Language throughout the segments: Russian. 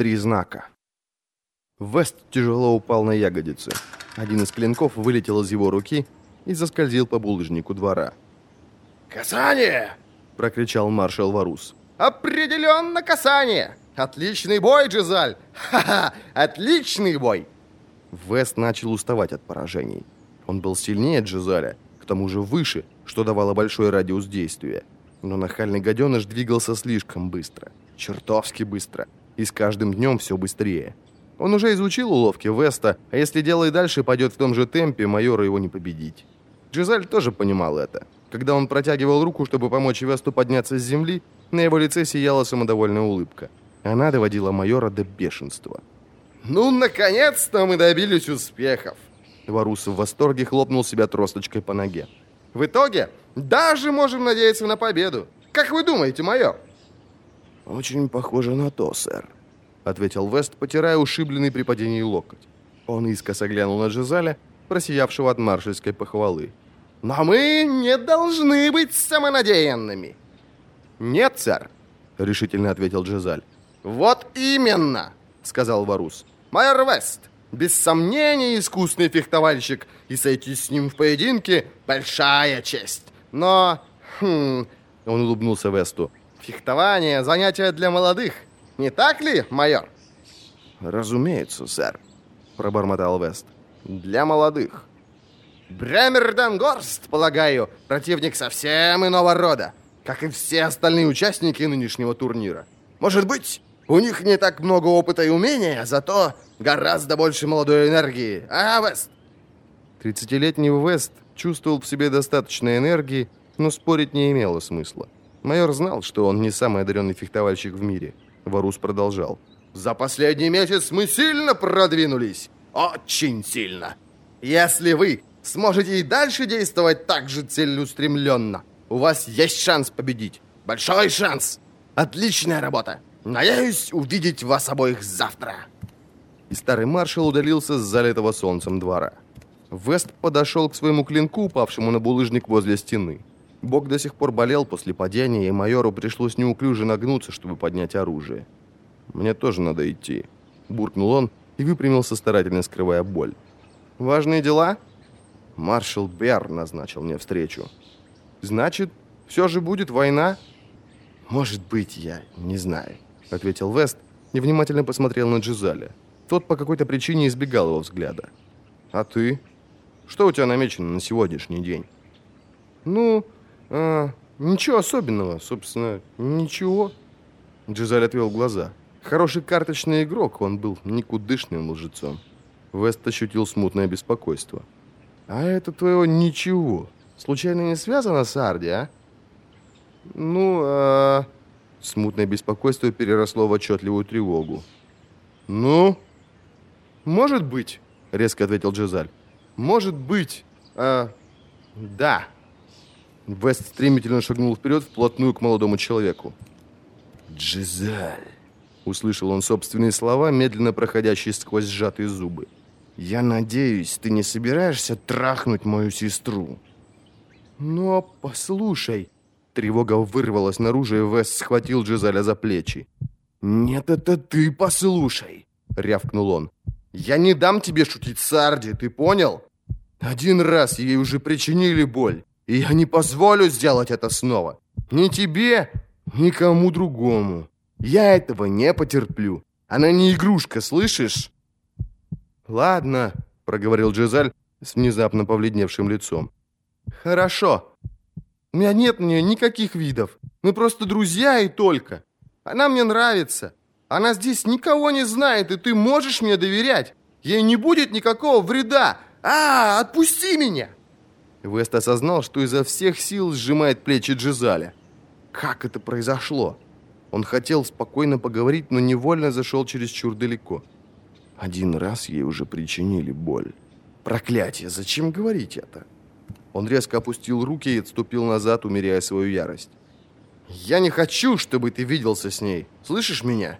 Три знака. Вест тяжело упал на ягодицы. Один из клинков вылетел из его руки и заскользил по булыжнику двора. «Касание!» — прокричал маршал Варус. «Определенно касание! Отличный бой, Джизаль! Ха-ха! Отличный бой!» Вест начал уставать от поражений. Он был сильнее Джизаля, к тому же выше, что давало большой радиус действия. Но нахальный гаденыш двигался слишком быстро. Чертовски быстро. И с каждым днем все быстрее. Он уже изучил уловки Веста, а если дело и дальше пойдет в том же темпе, майора его не победить. Джизаль тоже понимал это. Когда он протягивал руку, чтобы помочь Весту подняться с земли, на его лице сияла самодовольная улыбка. Она доводила майора до бешенства. «Ну, наконец-то мы добились успехов!» Варус в восторге хлопнул себя тросточкой по ноге. «В итоге даже можем надеяться на победу. Как вы думаете, майор?» «Очень похоже на то, сэр», — ответил Вест, потирая ушибленный при падении локоть. Он искоса глянул на Джизаля, просиявшего от маршальской похвалы. «Но мы не должны быть самонадеянными!» «Нет, сэр», — решительно ответил Джизаль. «Вот именно!» — сказал Варус. «Майор Вест, без сомнения искусный фехтовальщик, и сойти с ним в поединке — большая честь. Но...» хм, Он улыбнулся Весту. «Фехтование — занятие для молодых. Не так ли, майор?» «Разумеется, сэр», — пробормотал Вест. «Для молодых». «Бремер Дангорст, полагаю, противник совсем иного рода, как и все остальные участники нынешнего турнира. Может быть, у них не так много опыта и умения, зато гораздо больше молодой энергии. А, Вест?» Тридцатилетний Вест чувствовал в себе достаточно энергии, но спорить не имело смысла. Майор знал, что он не самый одаренный фехтовальщик в мире. Варус продолжал. «За последний месяц мы сильно продвинулись. Очень сильно. Если вы сможете и дальше действовать так же целеустремленно, у вас есть шанс победить. Большой шанс. Отличная работа. Надеюсь увидеть вас обоих завтра. И старый маршал удалился с залитого солнцем двора. Вест подошел к своему клинку, упавшему на булыжник возле стены. Бок до сих пор болел после падения, и майору пришлось неуклюже нагнуться, чтобы поднять оружие. «Мне тоже надо идти», — буркнул он и выпрямился, старательно скрывая боль. «Важные дела?» Маршал Бер назначил мне встречу. «Значит, все же будет война?» «Может быть, я не знаю», — ответил Вест и внимательно посмотрел на Джизаля. Тот по какой-то причине избегал его взгляда. «А ты? Что у тебя намечено на сегодняшний день?» «Ну, э, ничего особенного, собственно, ничего». Джизаль отвел глаза. Хороший карточный игрок, он был никудышным лжецом. Вест ощутил смутное беспокойство. «А это твоего ничего. Случайно не связано с Арди, а?» «Ну, а...» Смутное беспокойство переросло в отчетливую тревогу. «Ну?» «Может быть», — резко ответил Джезаль. «Может быть. А... Да». Вест стремительно шагнул вперед вплотную к молодому человеку. «Джезаль», — услышал он собственные слова, медленно проходящие сквозь сжатые зубы. «Я надеюсь, ты не собираешься трахнуть мою сестру?» «Но послушай...» Тревога вырвалась наружу, и Вест схватил Джизаля за плечи. «Нет, это ты послушай!» — рявкнул он. «Я не дам тебе шутить с Арди, ты понял? Один раз ей уже причинили боль, и я не позволю сделать это снова. Ни тебе, ни кому другому. Я этого не потерплю. Она не игрушка, слышишь?» «Ладно», — проговорил Джизаль с внезапно повледневшим лицом. «Хорошо. У меня нет на нее никаких видов. Мы просто друзья и только. Она мне нравится. Она здесь никого не знает, и ты можешь мне доверять. Ей не будет никакого вреда. А, отпусти меня!» Вест осознал, что изо всех сил сжимает плечи Джизаля. Как это произошло? Он хотел спокойно поговорить, но невольно зашел чересчур далеко. Один раз ей уже причинили боль. Проклятие, зачем говорить это? Он резко опустил руки и отступил назад, умеряя свою ярость. «Я не хочу, чтобы ты виделся с ней. Слышишь меня?»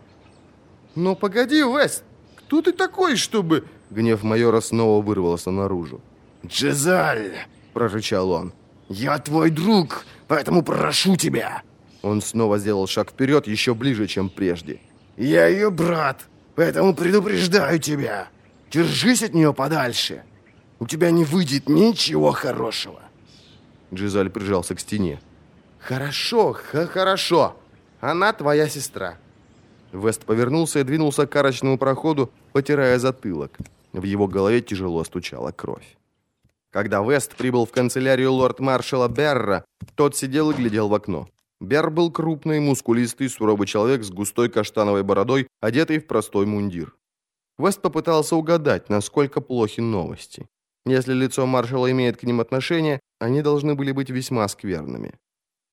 «Но погоди, Вест, кто ты такой, чтобы...» Гнев майора снова вырвался наружу. «Джезаль!» – прорычал он. «Я твой друг, поэтому прошу тебя!» Он снова сделал шаг вперед, еще ближе, чем прежде. Я ее брат, поэтому предупреждаю тебя. Держись от нее подальше. У тебя не выйдет ничего хорошего. Джизаль прижался к стене. Хорошо, хорошо. Она твоя сестра. Вест повернулся и двинулся к арочному проходу, потирая затылок. В его голове тяжело стучала кровь. Когда Вест прибыл в канцелярию лорд-маршала Берра, тот сидел и глядел в окно. Берр был крупный, мускулистый, суровый человек с густой каштановой бородой, одетый в простой мундир. Вест попытался угадать, насколько плохи новости. Если лицо маршала имеет к ним отношение, они должны были быть весьма скверными.